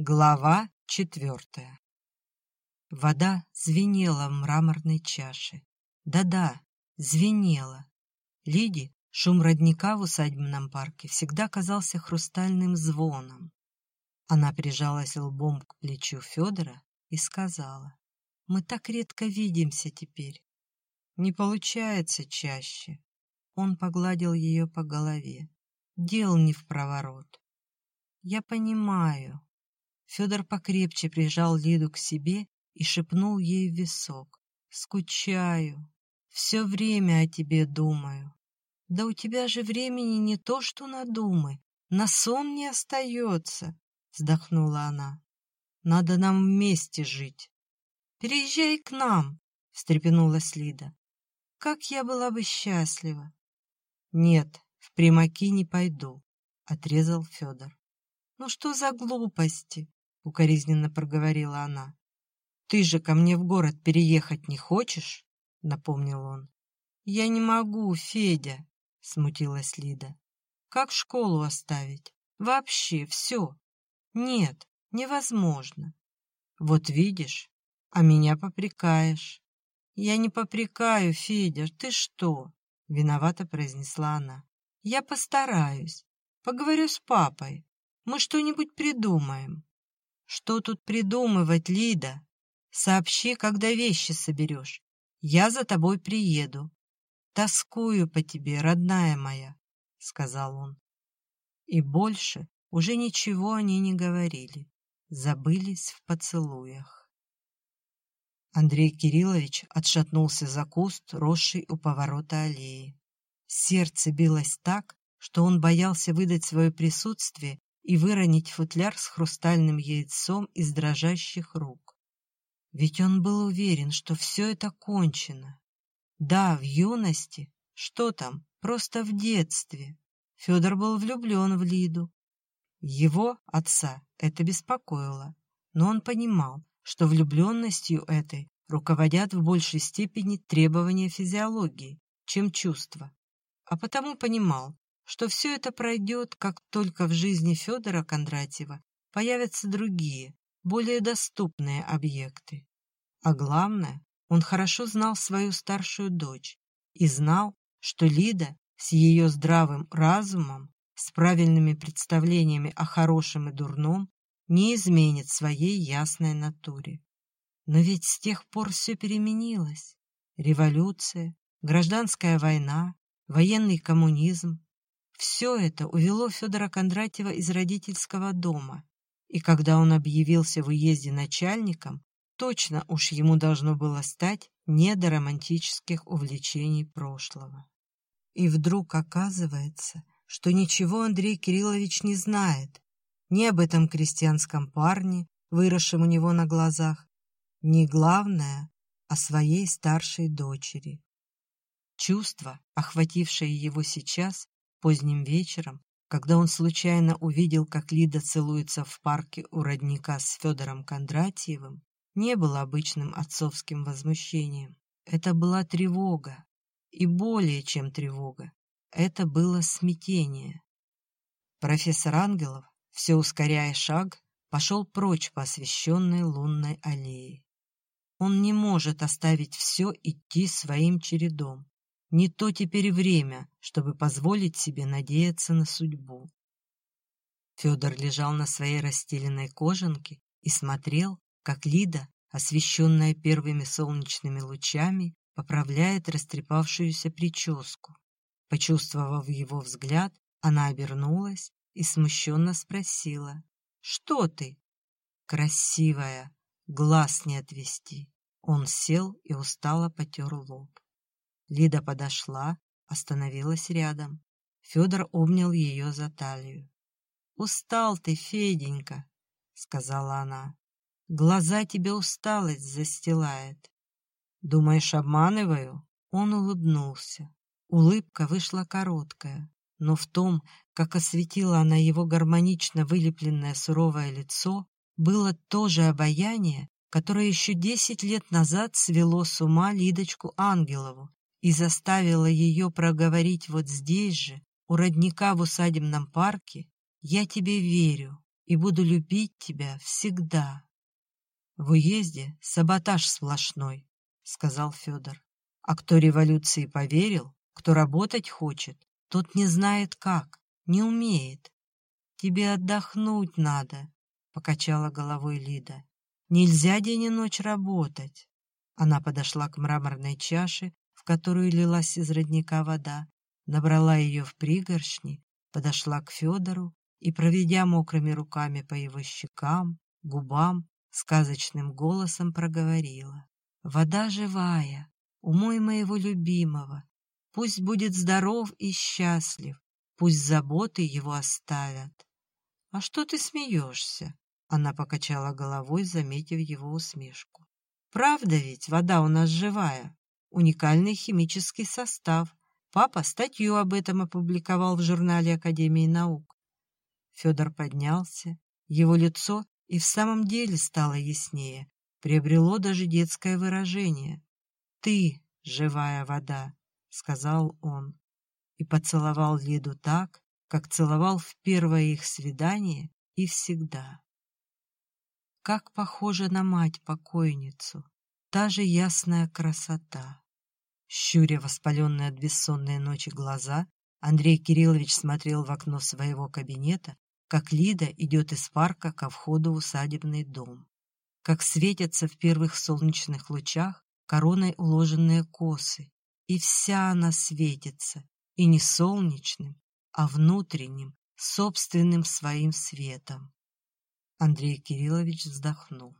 Глава четвертая Вода звенела в мраморной чаше. Да-да, звенела. Лиде шум родника в усадебном парке всегда казался хрустальным звоном. Она прижалась лбом к плечу Федора и сказала, «Мы так редко видимся теперь. Не получается чаще». Он погладил ее по голове. Дел не в проворот. «Я понимаю», Федор покрепче прижал Лиду к себе и шепнул ей в висок. «Скучаю. Все время о тебе думаю. Да у тебя же времени не то, что на думы. На сон не остается», — вздохнула она. «Надо нам вместе жить». «Переезжай к нам», — встрепенулась Лида. «Как я была бы счастлива». «Нет, в примаки не пойду», — отрезал Федор. «Ну что за глупости? — укоризненно проговорила она. «Ты же ко мне в город переехать не хочешь?» — напомнил он. «Я не могу, Федя», — смутилась Лида. «Как школу оставить? Вообще все. Нет, невозможно. Вот видишь, а меня попрекаешь». «Я не попрекаю, Федя, ты что?» — виновато произнесла она. «Я постараюсь. Поговорю с папой. Мы что-нибудь придумаем». Что тут придумывать, Лида? Сообщи, когда вещи соберешь. Я за тобой приеду. Тоскую по тебе, родная моя, — сказал он. И больше уже ничего они не говорили, забылись в поцелуях. Андрей Кириллович отшатнулся за куст, росший у поворота аллеи. Сердце билось так, что он боялся выдать свое присутствие и выронить футляр с хрустальным яйцом из дрожащих рук. Ведь он был уверен, что все это кончено. Да, в юности, что там, просто в детстве. Федор был влюблен в Лиду. Его, отца, это беспокоило, но он понимал, что влюбленностью этой руководят в большей степени требования физиологии, чем чувства, а потому понимал, что все это пройдет, как только в жизни Федора Кондратьева появятся другие, более доступные объекты. А главное, он хорошо знал свою старшую дочь и знал, что Лида с ее здравым разумом, с правильными представлениями о хорошем и дурном, не изменит своей ясной натуре. Но ведь с тех пор все переменилось. Революция, гражданская война, военный коммунизм, все это увело Федора Кондратьева из родительского дома, и когда он объявился в уезде начальником, точно уж ему должно было стать не до романтических увлечений прошлого. И вдруг оказывается, что ничего Андрей Кириллович не знает ни об этом крестьянском парне, выросшем у него на глазах, ни, главное, о своей старшей дочери. Чувство, охватившее его сейчас, Поздним вечером, когда он случайно увидел, как Лида целуется в парке у родника с Федором Кондратьевым, не было обычным отцовским возмущением. Это была тревога. И более чем тревога. Это было смятение. Профессор Ангелов, все ускоряя шаг, пошел прочь по освещенной лунной аллее. Он не может оставить все идти своим чередом. Не то теперь время, чтобы позволить себе надеяться на судьбу. Федор лежал на своей расстеленной кожанке и смотрел, как Лида, освещенная первыми солнечными лучами, поправляет растрепавшуюся прическу. Почувствовав его взгляд, она обернулась и смущенно спросила. «Что ты?» «Красивая, глаз не отвести». Он сел и устало потер лоб. Лида подошла, остановилась рядом. Федор обнял ее за талию. «Устал ты, Феденька», — сказала она. «Глаза тебе усталость застилает». «Думаешь, обманываю?» Он улыбнулся. Улыбка вышла короткая, но в том, как осветила она его гармонично вылепленное суровое лицо, было то же обаяние, которое еще десять лет назад свело с ума Лидочку Ангелову и заставила ее проговорить вот здесь же, у родника в усадебном парке, «Я тебе верю, и буду любить тебя всегда. В уезде саботаж сплошной, сказал Федор. А кто революции поверил, кто работать хочет, тот не знает как, не умеет. Тебе отдохнуть надо, покачала головой Лида. Нельзя день и ночь работать. Она подошла к мраморной чаше, которую лилась из родника вода, набрала ее в пригоршни, подошла к Федору и, проведя мокрыми руками по его щекам, губам, сказочным голосом проговорила. «Вода живая, умой моего любимого, пусть будет здоров и счастлив, пусть заботы его оставят». «А что ты смеешься?» Она покачала головой, заметив его усмешку. «Правда ведь вода у нас живая, уникальный химический состав. Папа статью об этом опубликовал в журнале Академии наук. Федор поднялся, его лицо и в самом деле стало яснее, приобрело даже детское выражение. «Ты, живая вода», — сказал он, и поцеловал Лиду так, как целовал в первое их свидание и всегда. Как похожа на мать-покойницу, та же ясная красота. Щуря воспаленные от бессонной ночи глаза, Андрей Кириллович смотрел в окно своего кабинета как Лида идет из парка ко входу в усадебный дом, как светятся в первых солнечных лучах короной уложенные косы, и вся она светится, и не солнечным, а внутренним, собственным своим светом. Андрей Кириллович вздохнул.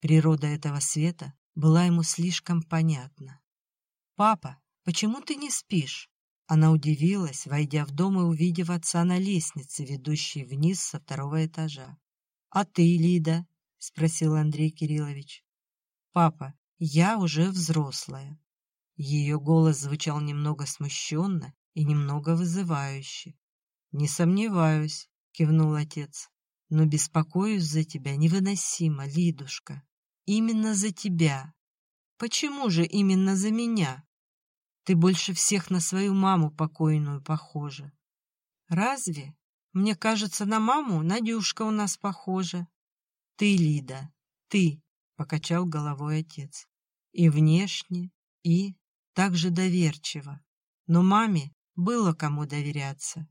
Природа этого света была ему слишком понятна. «Папа, почему ты не спишь?» Она удивилась, войдя в дом и увидев отца на лестнице, ведущей вниз со второго этажа. «А ты, Лида?» — спросил Андрей Кириллович. «Папа, я уже взрослая». Ее голос звучал немного смущенно и немного вызывающе. «Не сомневаюсь», — кивнул отец. «Но беспокоюсь за тебя невыносимо, Лидушка. Именно за тебя. Почему же именно за меня?» Ты больше всех на свою маму покойную похожа. Разве? Мне кажется, на маму Надюшка у нас похожа. Ты, Лида, ты, — покачал головой отец. И внешне, и также доверчиво. Но маме было кому доверяться.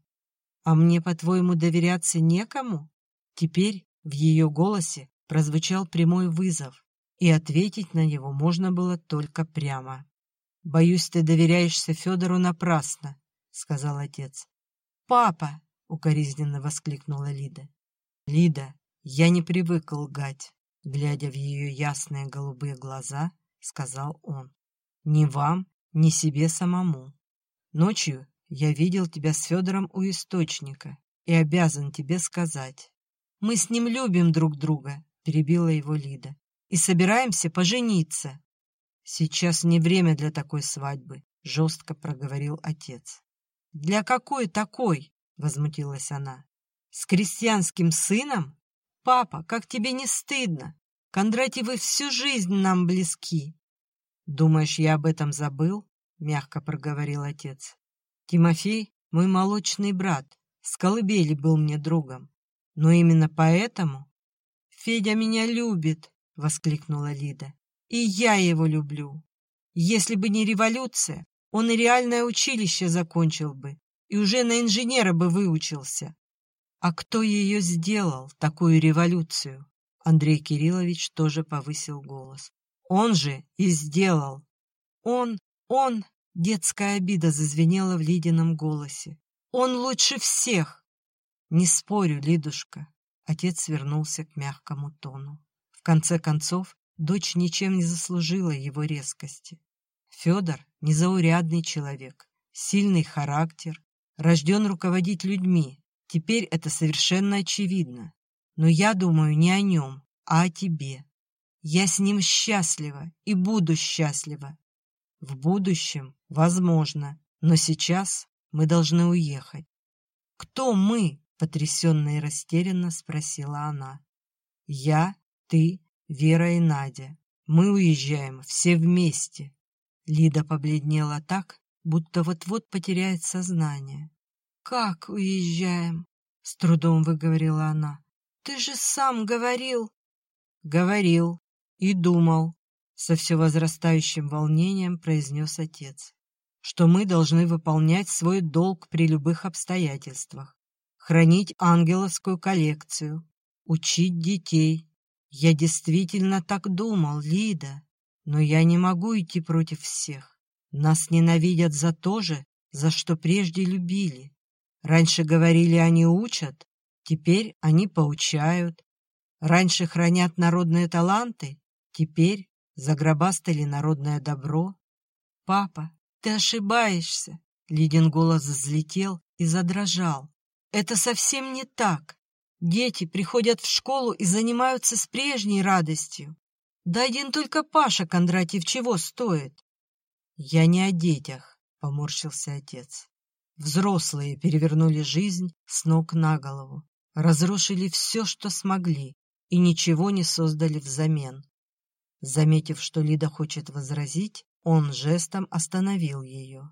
А мне, по-твоему, доверяться некому? Теперь в ее голосе прозвучал прямой вызов, и ответить на него можно было только прямо. «Боюсь, ты доверяешься Федору напрасно», — сказал отец. «Папа!» — укоризненно воскликнула Лида. «Лида, я не привык лгать», — глядя в ее ясные голубые глаза, сказал он. «Ни вам, ни себе самому. Ночью я видел тебя с Федором у источника и обязан тебе сказать. Мы с ним любим друг друга», — перебила его Лида, «и собираемся пожениться». «Сейчас не время для такой свадьбы», — жестко проговорил отец. «Для какой такой?» — возмутилась она. «С крестьянским сыном? Папа, как тебе не стыдно? Кондратьевы всю жизнь нам близки». «Думаешь, я об этом забыл?» — мягко проговорил отец. «Тимофей — мой молочный брат, с колыбели был мне другом. Но именно поэтому...» «Федя меня любит!» — воскликнула Лида. И я его люблю. Если бы не революция, он и реальное училище закончил бы, и уже на инженера бы выучился. А кто ее сделал, такую революцию? Андрей Кириллович тоже повысил голос. Он же и сделал. Он, он, детская обида зазвенела в Лидином голосе. Он лучше всех. Не спорю, Лидушка. Отец вернулся к мягкому тону. Конце концов, Дочь ничем не заслужила его резкости. Федор — незаурядный человек, сильный характер, рожден руководить людьми. Теперь это совершенно очевидно. Но я думаю не о нем, а о тебе. Я с ним счастлива и буду счастлива. В будущем, возможно, но сейчас мы должны уехать. «Кто мы?» — потрясенно и растерянно спросила она. «Я, ты Вера и Надя. Мы уезжаем все вместе. Лида побледнела так, будто вот-вот потеряет сознание. «Как уезжаем?» — с трудом выговорила она. ты же сам говорил...» «Говорил и думал», — со все возрастающим волнением произнес отец, «что мы должны выполнять свой долг при любых обстоятельствах, хранить ангеловскую коллекцию, учить детей. Я действительно так думал, Лида, но я не могу идти против всех. Нас ненавидят за то же, за что прежде любили. Раньше говорили, они учат, теперь они поучают. Раньше хранят народные таланты, теперь загробастали народное добро. «Папа, ты ошибаешься!» Лидин голос взлетел и задрожал. «Это совсем не так. Дети приходят в школу и занимаются с прежней радостью. Да один только Паша Кондратьев чего стоит?» «Я не о детях», — поморщился отец. Взрослые перевернули жизнь с ног на голову, разрушили все, что смогли, и ничего не создали взамен. Заметив, что Лида хочет возразить, он жестом остановил ее.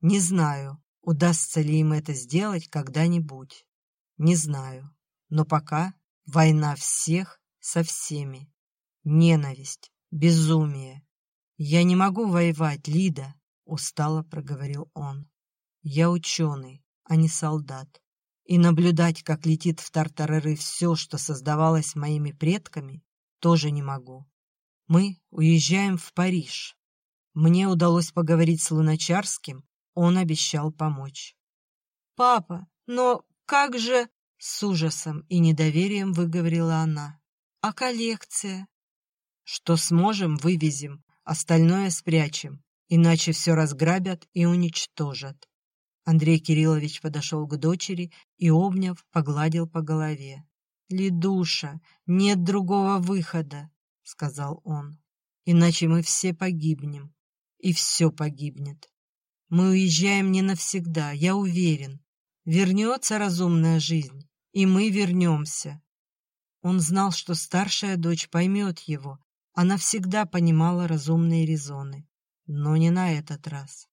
«Не знаю, удастся ли им это сделать когда-нибудь. Не знаю, но пока война всех со всеми. Ненависть, безумие. Я не могу воевать, Лида», — устало проговорил он. Я ученый, а не солдат. И наблюдать, как летит в тартарары все, что создавалось моими предками, тоже не могу. Мы уезжаем в Париж. Мне удалось поговорить с Луначарским, он обещал помочь. «Папа, но как же...» — с ужасом и недоверием выговорила она. «А коллекция?» «Что сможем, вывезем, остальное спрячем, иначе все разграбят и уничтожат. Андрей Кириллович подошел к дочери и, обняв, погладил по голове. «Ледуша, нет другого выхода», — сказал он. «Иначе мы все погибнем, и все погибнет. Мы уезжаем не навсегда, я уверен. Вернется разумная жизнь, и мы вернемся». Он знал, что старшая дочь поймет его. Она всегда понимала разумные резоны, но не на этот раз.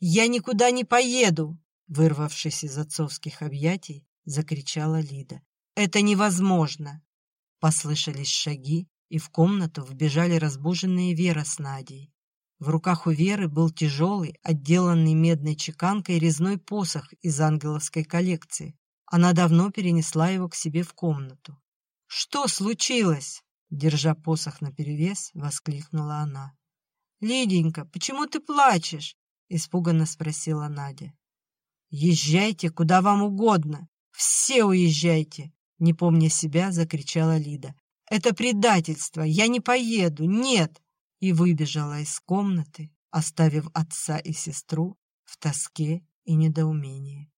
«Я никуда не поеду!» Вырвавшись из отцовских объятий, закричала Лида. «Это невозможно!» Послышались шаги, и в комнату вбежали разбуженные Вера с Надей. В руках у Веры был тяжелый, отделанный медной чеканкой резной посох из ангеловской коллекции. Она давно перенесла его к себе в комнату. «Что случилось?» Держа посох наперевес, воскликнула она. «Лиденька, почему ты плачешь? — испуганно спросила Надя. «Езжайте куда вам угодно! Все уезжайте!» Не помня себя, закричала Лида. «Это предательство! Я не поеду! Нет!» И выбежала из комнаты, оставив отца и сестру в тоске и недоумении.